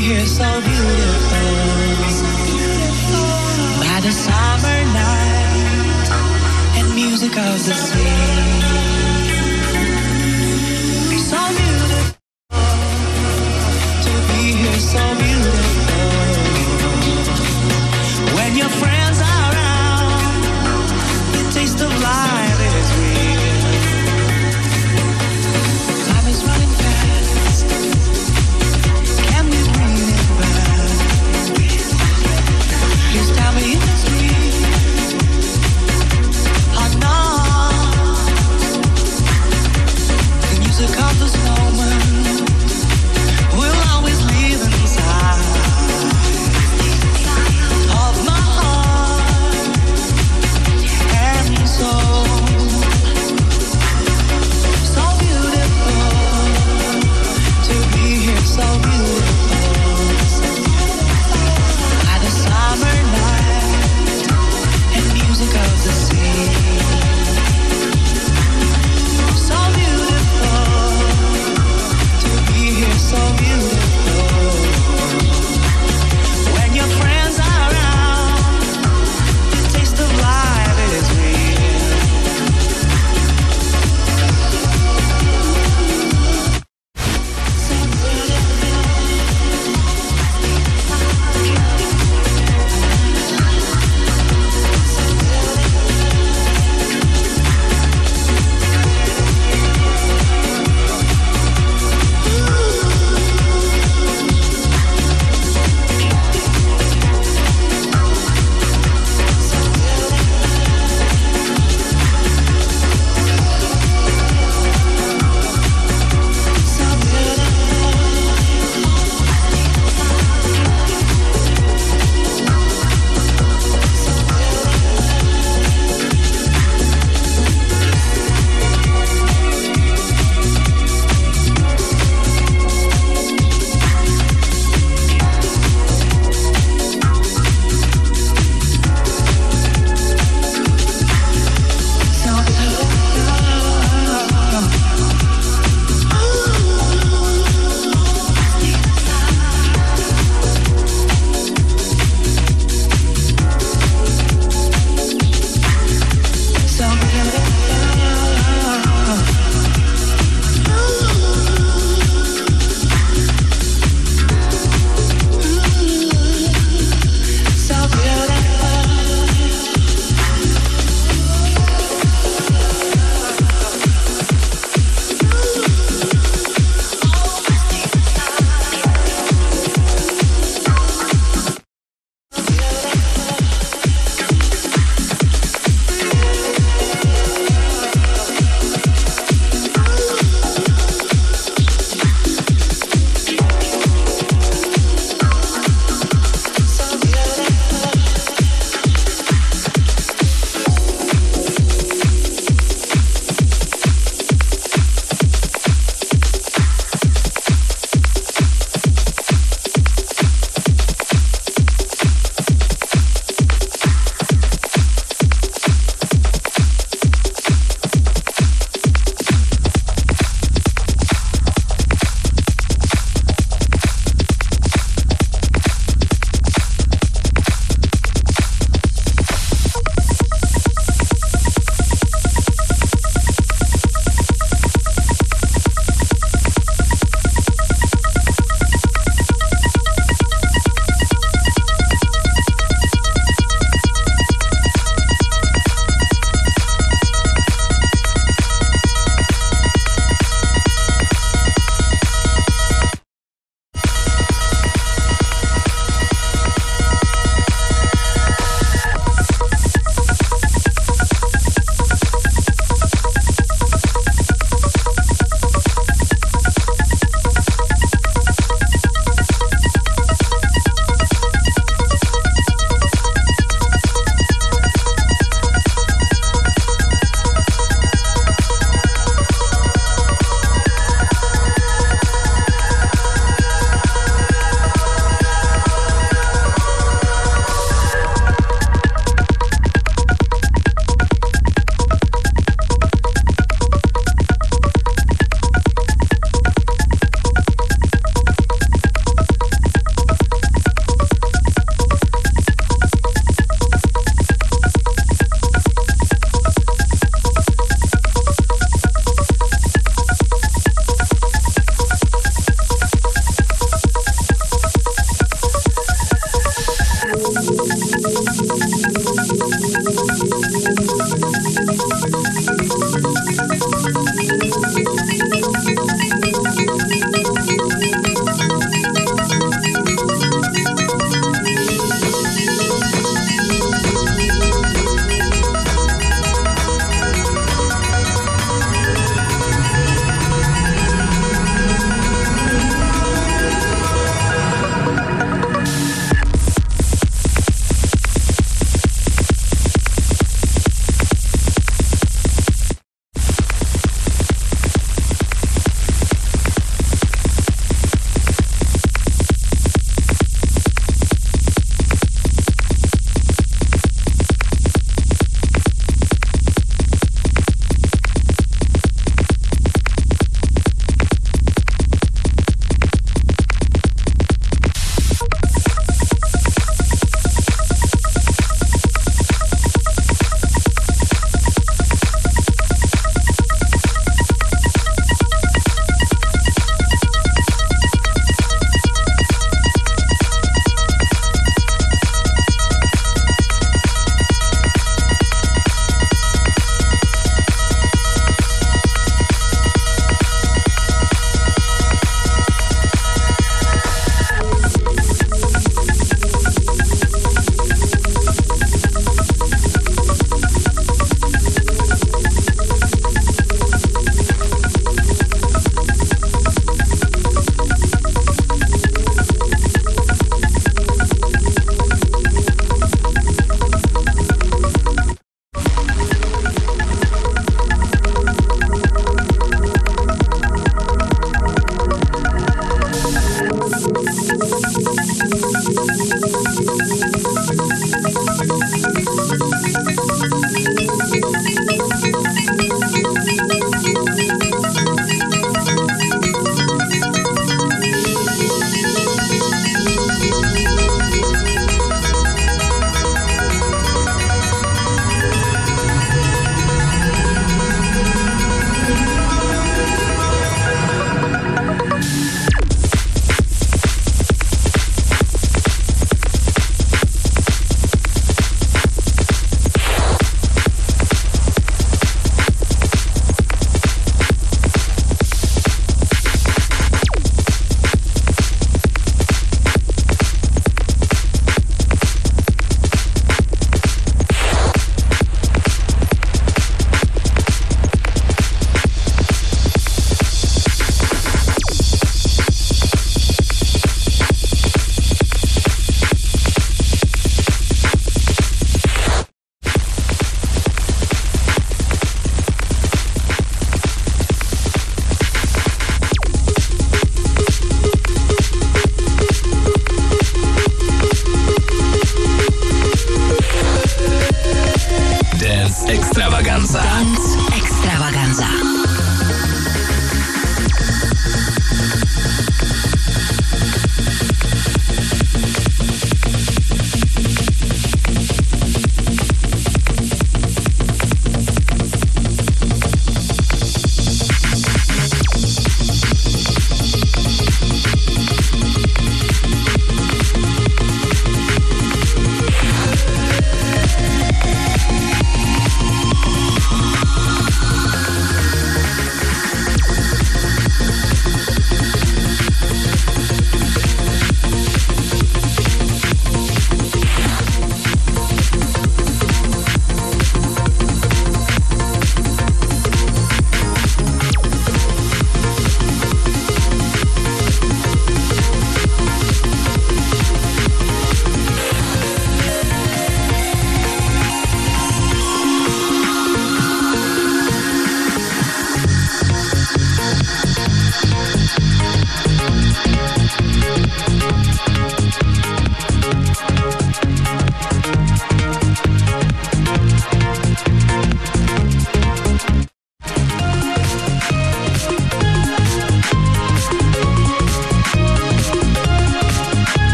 here so beautiful. By the summer night and music of the sea.